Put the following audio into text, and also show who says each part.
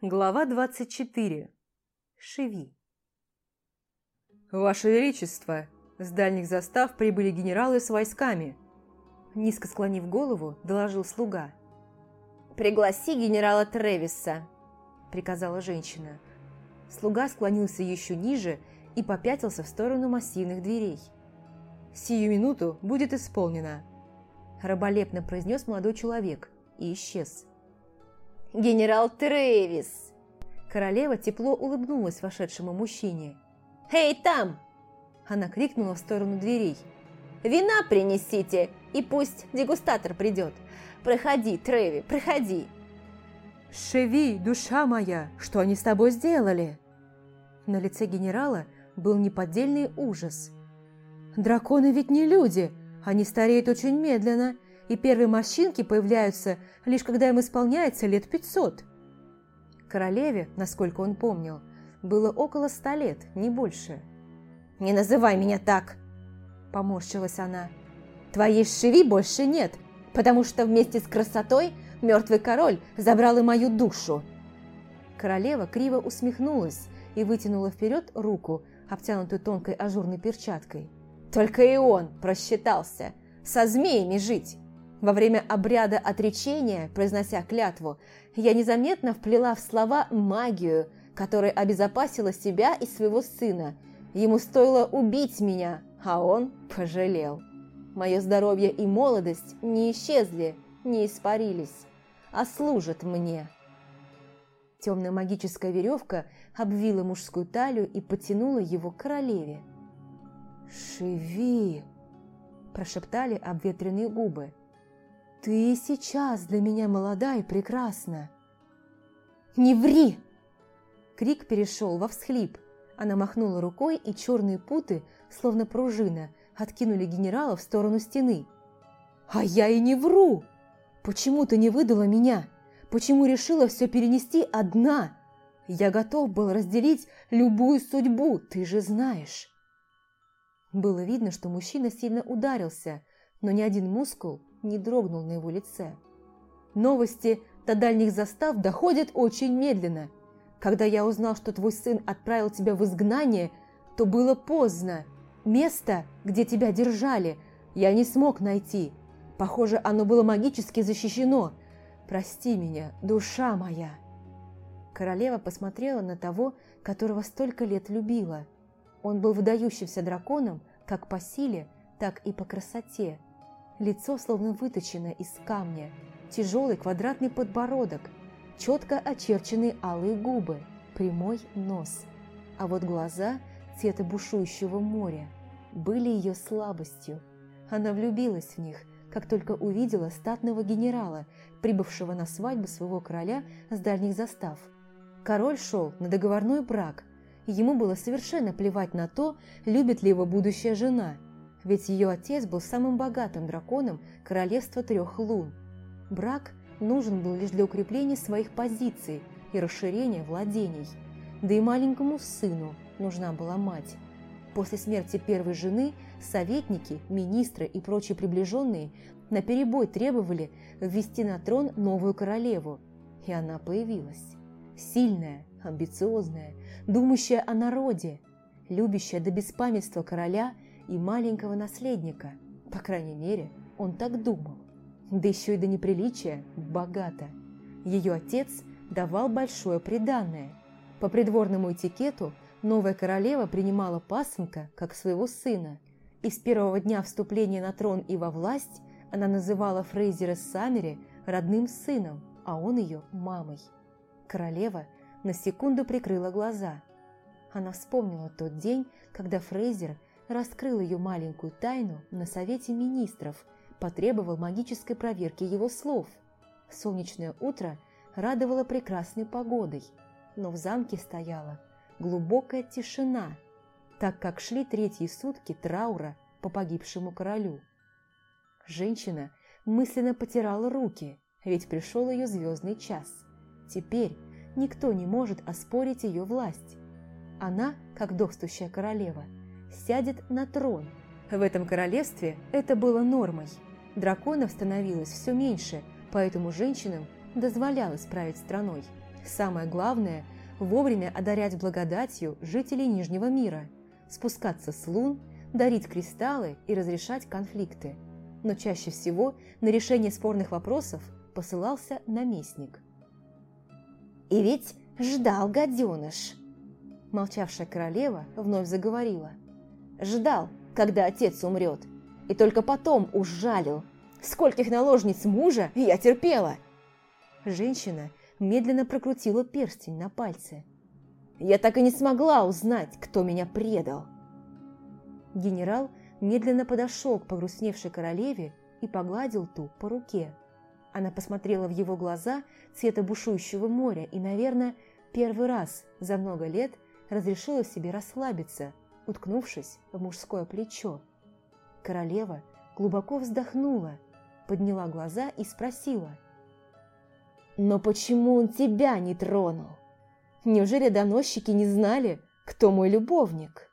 Speaker 1: Глава 24. Шеви. «Ваше Величество!» С дальних застав прибыли генералы с войсками. Низко склонив голову, доложил слуга.
Speaker 2: «Пригласи генерала Тревиса», – приказала женщина.
Speaker 1: Слуга склонился еще ниже и попятился в сторону массивных дверей. «Сию минуту будет исполнено», – раболепно произнес молодой человек и исчез.
Speaker 2: «Генерал Тревис!»
Speaker 1: Королева тепло улыбнулась вошедшему мужчине.
Speaker 2: «Эй, там!»
Speaker 1: Она крикнула в сторону дверей.
Speaker 2: «Вина принесите, и пусть дегустатор придет. Проходи, Треви, проходи!»
Speaker 1: «Шеви, душа моя, что они с тобой сделали?» На лице генерала был неподдельный ужас. «Драконы ведь не люди, они стареют очень медленно, и первые морщинки появляются лишь когда им исполняется лет пятьсот. Королеве, насколько он помнил, было около ста лет, не больше.
Speaker 2: «Не называй меня так!» – поморщилась она. «Твоей шеви больше нет, потому что вместе с красотой мертвый король забрал и мою душу!»
Speaker 1: Королева криво усмехнулась и вытянула вперед руку, обтянутую тонкой ажурной перчаткой.
Speaker 2: «Только и он просчитался! Со змеями жить! Во время обряда отречения, произнося клятву, я незаметно вплела в слова магию, которая обезопасила себя и своего сына. Ему стоило убить меня, а он пожалел. Мое здоровье и молодость не исчезли, не испарились, а служат мне. Темная магическая веревка обвила мужскую талию и потянула его к королеве.
Speaker 1: «Шеви!» – прошептали обветренные губы. «Ты сейчас для меня молода и прекрасна!»
Speaker 2: «Не ври!»
Speaker 1: Крик перешел во всхлип. Она махнула рукой, и черные путы, словно пружина, откинули генерала в сторону стены. «А я и не вру! Почему ты не выдала меня? Почему решила все перенести одна? Я готов был разделить любую судьбу, ты же знаешь!» Было видно, что мужчина сильно ударился, но ни один мускул не дрогнул на его лице. Новости до дальних застав доходят очень медленно. Когда я узнал, что твой сын отправил тебя в изгнание, то было поздно. Место, где тебя держали, я не смог найти. Похоже, оно было магически защищено. Прости меня, душа моя. Королева посмотрела на того, которого столько лет любила. Он был выдающимся драконом как по силе, так и по красоте. Лицо словно выточено из камня, тяжелый квадратный подбородок, четко очерченные алые губы, прямой нос. А вот глаза цвета бушующего моря были ее слабостью. Она влюбилась в них, как только увидела статного генерала, прибывшего на свадьбу своего короля с дальних застав. Король шел на договорной брак, и ему было совершенно плевать на то, любит ли его будущая жена – ведь ее отец был самым богатым драконом королевства трех лун. Брак нужен был лишь для укрепления своих позиций и расширения владений. Да и маленькому сыну нужна была мать. После смерти первой жены советники, министры и прочие приближенные наперебой требовали ввести на трон новую королеву, и она появилась. Сильная, амбициозная, думающая о народе, любящая до беспамятства короля – и маленького наследника. По крайней мере, он так думал. Да еще и до неприличия богато. Ее отец давал большое приданное. По придворному этикету новая королева принимала пасынка как своего сына, и с первого дня вступления на трон и во власть она называла Фрейзера Саммери родным сыном, а он ее мамой. Королева на секунду прикрыла глаза. Она вспомнила тот день, когда Фрейзер раскрыл ее маленькую тайну на Совете Министров, потребовал магической проверки его слов. Солнечное утро радовало прекрасной погодой, но в замке стояла глубокая тишина, так как шли третьи сутки траура по погибшему королю. Женщина мысленно потирала руки, ведь пришел ее звездный час. Теперь никто не может оспорить ее власть. Она, как достущая королева – сядет на трон. В этом королевстве это было нормой. Драконов становилось все меньше, поэтому женщинам дозволял исправить страной. Самое главное – вовремя одарять благодатью жителей Нижнего мира, спускаться с лун, дарить кристаллы и разрешать конфликты. Но чаще всего на решение спорных вопросов посылался наместник.
Speaker 2: «И ведь ждал гаденыш!»
Speaker 1: Молчавшая королева вновь заговорила.
Speaker 2: «Ждал, когда отец умрет, и только потом ужалил. Скольких наложниц мужа я терпела!»
Speaker 1: Женщина медленно прокрутила перстень на пальце.
Speaker 2: «Я так и не смогла узнать, кто меня предал!»
Speaker 1: Генерал медленно подошел к погрустневшей королеве и погладил ту по руке. Она посмотрела в его глаза цвета бушующего моря и, наверное, первый раз за много лет разрешила себе расслабиться, уткнувшись в мужское плечо. Королева глубоко вздохнула, подняла глаза и спросила.
Speaker 2: «Но почему он тебя не тронул? Неужели доносчики не знали, кто мой любовник?»